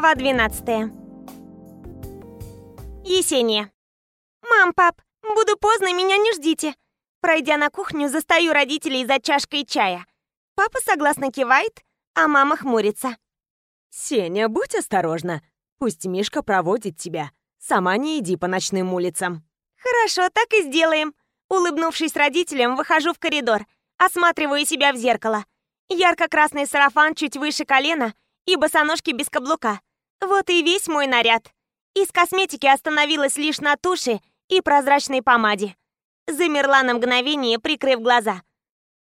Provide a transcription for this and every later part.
Глава 12. Есения. «Мам, пап, буду поздно, меня не ждите». Пройдя на кухню, застаю родителей за чашкой чая. Папа согласно кивает, а мама хмурится. «Сеня, будь осторожна. Пусть Мишка проводит тебя. Сама не иди по ночным улицам». «Хорошо, так и сделаем». Улыбнувшись родителям, выхожу в коридор, осматриваю себя в зеркало. Ярко-красный сарафан чуть выше колена и босоножки без каблука. Вот и весь мой наряд. Из косметики остановилась лишь на туши и прозрачной помаде. Замерла на мгновение, прикрыв глаза.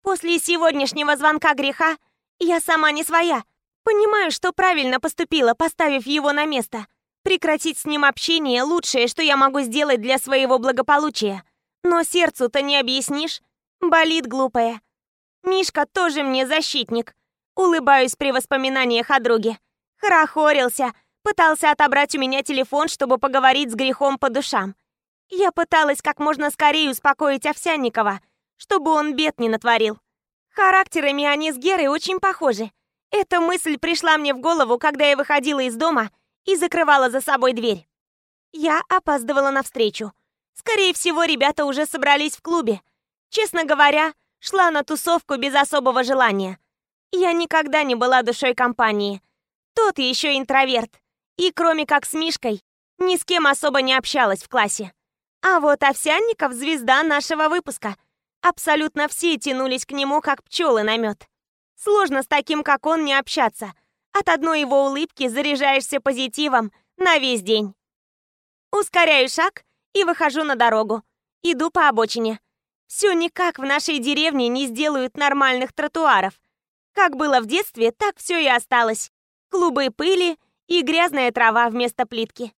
После сегодняшнего звонка греха я сама не своя. Понимаю, что правильно поступила, поставив его на место. Прекратить с ним общение – лучшее, что я могу сделать для своего благополучия. Но сердцу-то не объяснишь. Болит глупая. Мишка тоже мне защитник. Улыбаюсь при воспоминаниях о друге. Хорохорился, пытался отобрать у меня телефон, чтобы поговорить с грехом по душам. Я пыталась как можно скорее успокоить Овсянникова, чтобы он бед не натворил. Характерами они с Герой очень похожи. Эта мысль пришла мне в голову, когда я выходила из дома и закрывала за собой дверь. Я опаздывала на встречу. Скорее всего, ребята уже собрались в клубе. Честно говоря, шла на тусовку без особого желания. Я никогда не была душой компании. Тот еще интроверт. И кроме как с Мишкой, ни с кем особо не общалась в классе. А вот Овсянников — звезда нашего выпуска. Абсолютно все тянулись к нему, как пчелы на мед. Сложно с таким, как он, не общаться. От одной его улыбки заряжаешься позитивом на весь день. Ускоряю шаг и выхожу на дорогу. Иду по обочине. Все никак в нашей деревне не сделают нормальных тротуаров. Как было в детстве, так все и осталось. Клубы пыли и грязная трава вместо плитки.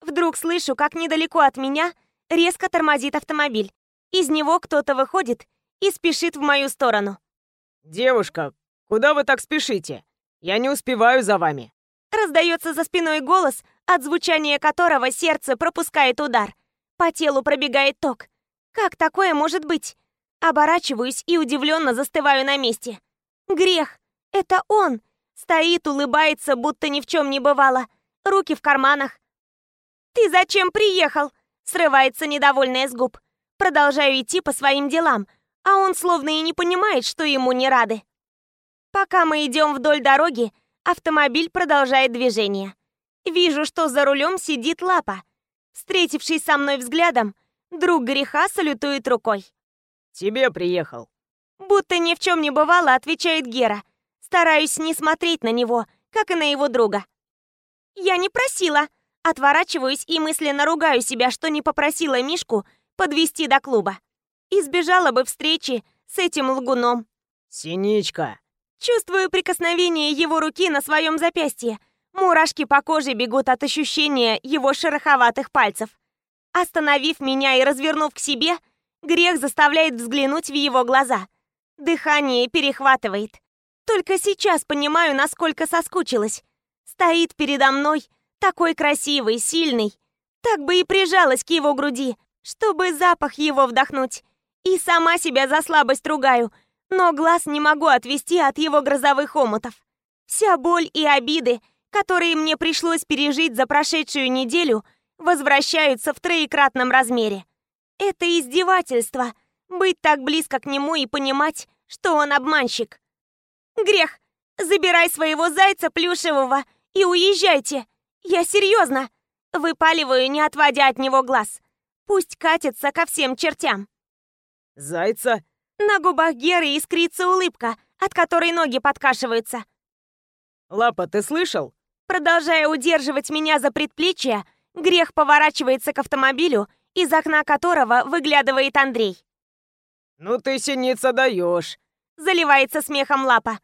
Вдруг слышу, как недалеко от меня резко тормозит автомобиль. Из него кто-то выходит и спешит в мою сторону. «Девушка, куда вы так спешите? Я не успеваю за вами». Раздается за спиной голос, от звучания которого сердце пропускает удар. По телу пробегает ток. Как такое может быть? Оборачиваюсь и удивленно застываю на месте. Грех! Это он! Стоит, улыбается, будто ни в чем не бывало. Руки в карманах. «Ты зачем приехал?» Срывается недовольная с губ. Продолжаю идти по своим делам, а он словно и не понимает, что ему не рады. Пока мы идем вдоль дороги, автомобиль продолжает движение. Вижу, что за рулем сидит лапа. Встретившись со мной взглядом, Друг греха салютует рукой. «Тебе приехал». Будто ни в чем не бывало, отвечает Гера. Стараюсь не смотреть на него, как и на его друга. «Я не просила». Отворачиваюсь и мысленно ругаю себя, что не попросила Мишку подвести до клуба. Избежала бы встречи с этим лгуном. «Синичка!» Чувствую прикосновение его руки на своем запястье. Мурашки по коже бегут от ощущения его шероховатых пальцев. Остановив меня и развернув к себе, грех заставляет взглянуть в его глаза. Дыхание перехватывает. Только сейчас понимаю, насколько соскучилась. Стоит передо мной, такой красивый, сильный. Так бы и прижалась к его груди, чтобы запах его вдохнуть. И сама себя за слабость ругаю, но глаз не могу отвести от его грозовых омутов. Вся боль и обиды, которые мне пришлось пережить за прошедшую неделю, возвращаются в троекратном размере. Это издевательство — быть так близко к нему и понимать, что он обманщик. Грех, забирай своего зайца плюшевого и уезжайте. Я серьезно. Выпаливаю, не отводя от него глаз. Пусть катится ко всем чертям. Зайца? На губах Геры искрится улыбка, от которой ноги подкашиваются. Лапа, ты слышал? Продолжая удерживать меня за предплечье, Грех поворачивается к автомобилю, из окна которого выглядывает Андрей. «Ну ты, синица, даешь!» Заливается смехом Лапа.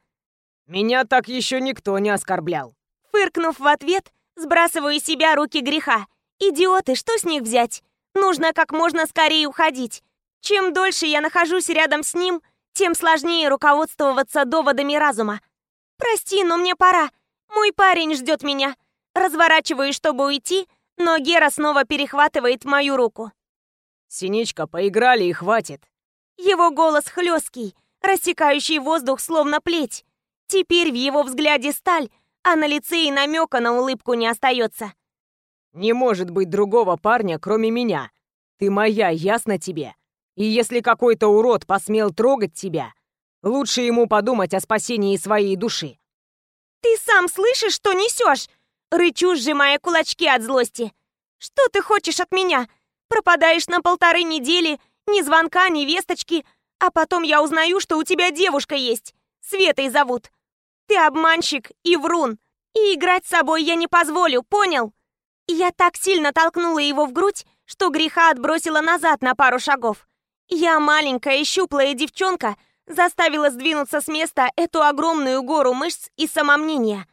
«Меня так еще никто не оскорблял!» Фыркнув в ответ, сбрасываю из себя руки греха. «Идиоты, что с них взять? Нужно как можно скорее уходить. Чем дольше я нахожусь рядом с ним, тем сложнее руководствоваться доводами разума. Прости, но мне пора. Мой парень ждет меня. Разворачиваюсь, чтобы уйти, но Гера снова перехватывает мою руку. «Синичка, поиграли и хватит!» Его голос хлесткий, рассекающий воздух словно плеть. Теперь в его взгляде сталь, а на лице и намека на улыбку не остается. «Не может быть другого парня, кроме меня. Ты моя, ясно тебе? И если какой-то урод посмел трогать тебя, лучше ему подумать о спасении своей души». «Ты сам слышишь, что несешь?» Рычу, сжимая кулачки от злости. «Что ты хочешь от меня? Пропадаешь на полторы недели, ни звонка, ни весточки, а потом я узнаю, что у тебя девушка есть. Светой зовут. Ты обманщик и врун. И играть с собой я не позволю, понял?» Я так сильно толкнула его в грудь, что греха отбросила назад на пару шагов. Я маленькая щуплая девчонка заставила сдвинуться с места эту огромную гору мышц и самомнения.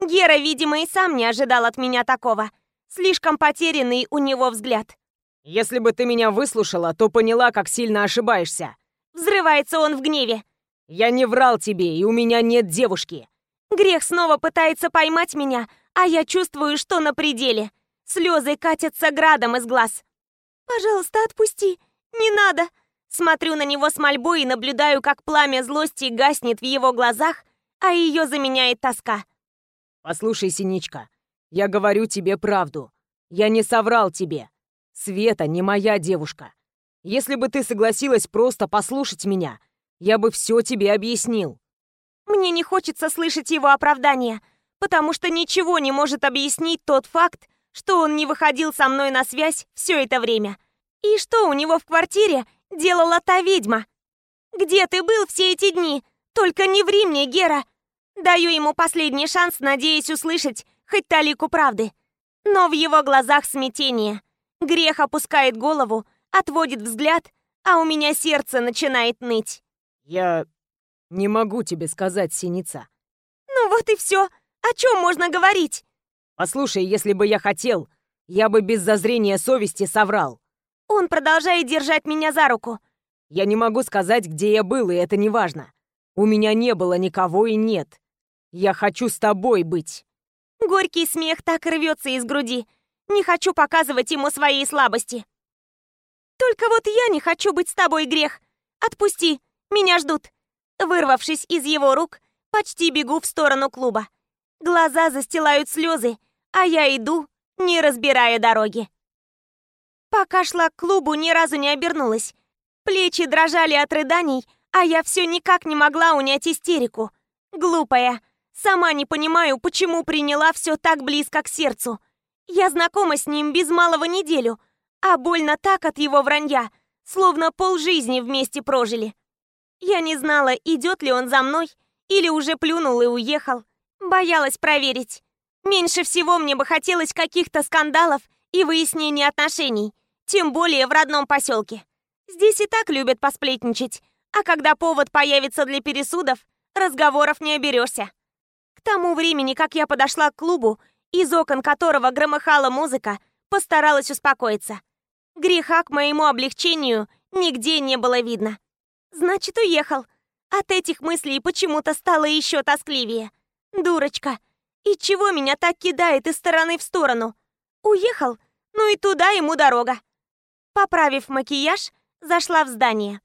Гера, видимо, и сам не ожидал от меня такого. Слишком потерянный у него взгляд. «Если бы ты меня выслушала, то поняла, как сильно ошибаешься». Взрывается он в гневе. «Я не врал тебе, и у меня нет девушки». Грех снова пытается поймать меня, а я чувствую, что на пределе. Слезы катятся градом из глаз. «Пожалуйста, отпусти. Не надо!» Смотрю на него с мольбой и наблюдаю, как пламя злости гаснет в его глазах, а ее заменяет тоска. «Послушай, Синичка, я говорю тебе правду. Я не соврал тебе. Света не моя девушка. Если бы ты согласилась просто послушать меня, я бы все тебе объяснил». Мне не хочется слышать его оправдания, потому что ничего не может объяснить тот факт, что он не выходил со мной на связь все это время. И что у него в квартире делала та ведьма? Где ты был все эти дни? Только не ври мне, Гера. Даю ему последний шанс, надеясь услышать хоть талику правды. Но в его глазах смятение. Грех опускает голову, отводит взгляд, а у меня сердце начинает ныть. Я не могу тебе сказать, Синица. Ну вот и все. О чем можно говорить? Послушай, если бы я хотел, я бы без зазрения совести соврал. Он продолжает держать меня за руку. Я не могу сказать, где я был, и это не важно. У меня не было никого и нет. Я хочу с тобой быть. Горький смех так рвется из груди. Не хочу показывать ему свои слабости. Только вот я не хочу быть с тобой, грех. Отпусти, меня ждут. Вырвавшись из его рук, почти бегу в сторону клуба. Глаза застилают слезы, а я иду, не разбирая дороги. Пока шла к клубу, ни разу не обернулась. Плечи дрожали от рыданий, а я все никак не могла унять истерику. Глупая. Сама не понимаю, почему приняла все так близко к сердцу. Я знакома с ним без малого неделю, а больно так от его вранья, словно полжизни вместе прожили. Я не знала, идет ли он за мной, или уже плюнул и уехал. Боялась проверить. Меньше всего мне бы хотелось каких-то скандалов и выяснения отношений, тем более в родном поселке. Здесь и так любят посплетничать, а когда повод появится для пересудов, разговоров не оберешься. К тому времени, как я подошла к клубу, из окон которого громыхала музыка, постаралась успокоиться. Греха к моему облегчению нигде не было видно. Значит, уехал. От этих мыслей почему-то стало еще тоскливее. Дурочка. И чего меня так кидает из стороны в сторону? Уехал? Ну и туда ему дорога. Поправив макияж, зашла в здание.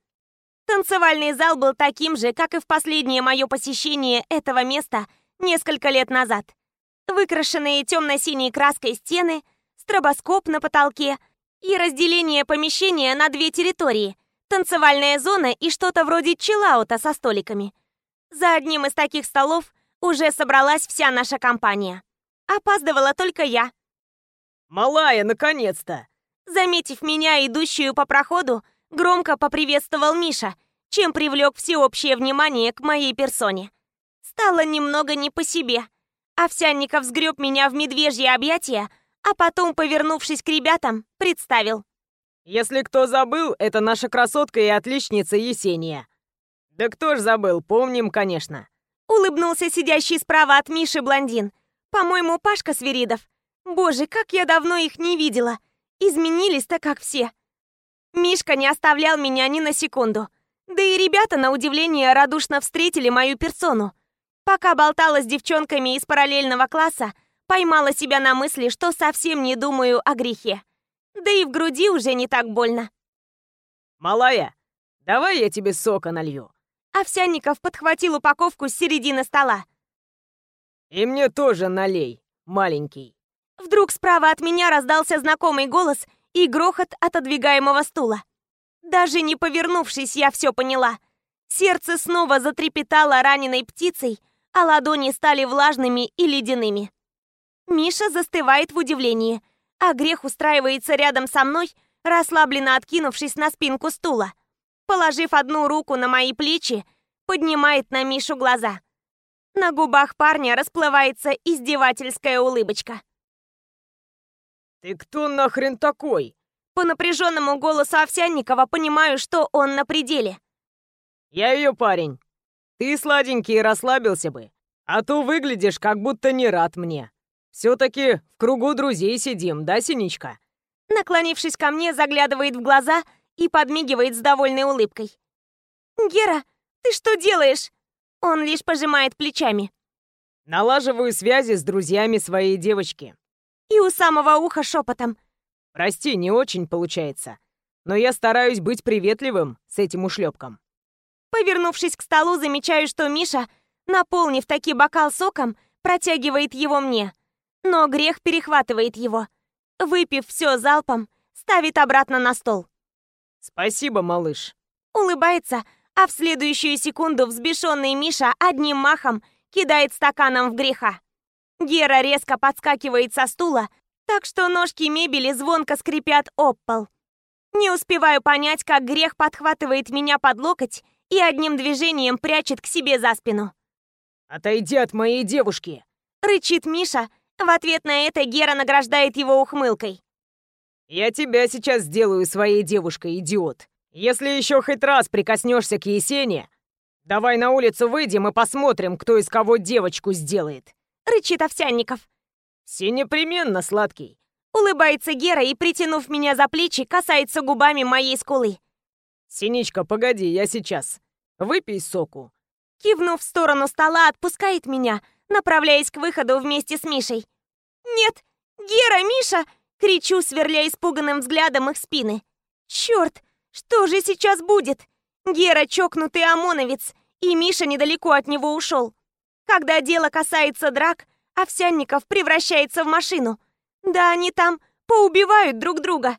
Танцевальный зал был таким же, как и в последнее мое посещение этого места несколько лет назад. Выкрашенные темно-синей краской стены, стробоскоп на потолке и разделение помещения на две территории – танцевальная зона и что-то вроде чиллаута со столиками. За одним из таких столов уже собралась вся наша компания. Опаздывала только я. «Малая, наконец-то!» Заметив меня, идущую по проходу, громко поприветствовал Миша, чем привлек всеобщее внимание к моей персоне. Стало немного не по себе. Овсянников сгреб меня в медвежье объятия, а потом, повернувшись к ребятам, представил. «Если кто забыл, это наша красотка и отличница Есения». «Да кто ж забыл, помним, конечно». Улыбнулся сидящий справа от Миши блондин. По-моему, Пашка Свиридов. Боже, как я давно их не видела. Изменились-то как все. Мишка не оставлял меня ни на секунду. Да и ребята, на удивление, радушно встретили мою персону. Пока болтала с девчонками из параллельного класса, поймала себя на мысли, что совсем не думаю о грехе. Да и в груди уже не так больно. «Малая, давай я тебе сока налью». Овсянников подхватил упаковку с середины стола. «И мне тоже налей, маленький». Вдруг справа от меня раздался знакомый голос и грохот отодвигаемого стула. Даже не повернувшись, я все поняла. Сердце снова затрепетало раненой птицей, а ладони стали влажными и ледяными. Миша застывает в удивлении, а грех устраивается рядом со мной, расслабленно откинувшись на спинку стула. Положив одну руку на мои плечи, поднимает на Мишу глаза. На губах парня расплывается издевательская улыбочка. «Ты кто нахрен такой?» По напряженному голосу Овсянникова понимаю, что он на пределе. «Я ее парень. Ты, сладенький, расслабился бы. А то выглядишь, как будто не рад мне. Все-таки в кругу друзей сидим, да, Синичка?» Наклонившись ко мне, заглядывает в глаза и подмигивает с довольной улыбкой. «Гера, ты что делаешь?» Он лишь пожимает плечами. «Налаживаю связи с друзьями своей девочки». И у самого уха шепотом. Прости, не очень получается. Но я стараюсь быть приветливым с этим ушлепком. Повернувшись к столу, замечаю, что Миша, наполнив таки бокал соком, протягивает его мне. Но грех перехватывает его. Выпив все залпом, ставит обратно на стол. Спасибо, малыш. Улыбается, а в следующую секунду взбешенный Миша одним махом кидает стаканом в греха. Гера резко подскакивает со стула, так что ножки мебели звонко скрипят об пол. Не успеваю понять, как грех подхватывает меня под локоть и одним движением прячет к себе за спину. «Отойди от моей девушки!» — рычит Миша. В ответ на это Гера награждает его ухмылкой. «Я тебя сейчас сделаю своей девушкой, идиот. Если еще хоть раз прикоснешься к Есене, давай на улицу выйдем и посмотрим, кто из кого девочку сделает!» — рычит Овсянников. «Все непременно, сладкий!» Улыбается Гера и, притянув меня за плечи, касается губами моей скулы. «Синичка, погоди, я сейчас. Выпей соку». Кивнув в сторону стола, отпускает меня, направляясь к выходу вместе с Мишей. «Нет! Гера, Миша!» — кричу, сверля испуганным взглядом их спины. «Черт! Что же сейчас будет?» Гера чокнутый ОМОНовец, и Миша недалеко от него ушел. Когда дело касается драк, Овсянников превращается в машину. Да они там поубивают друг друга.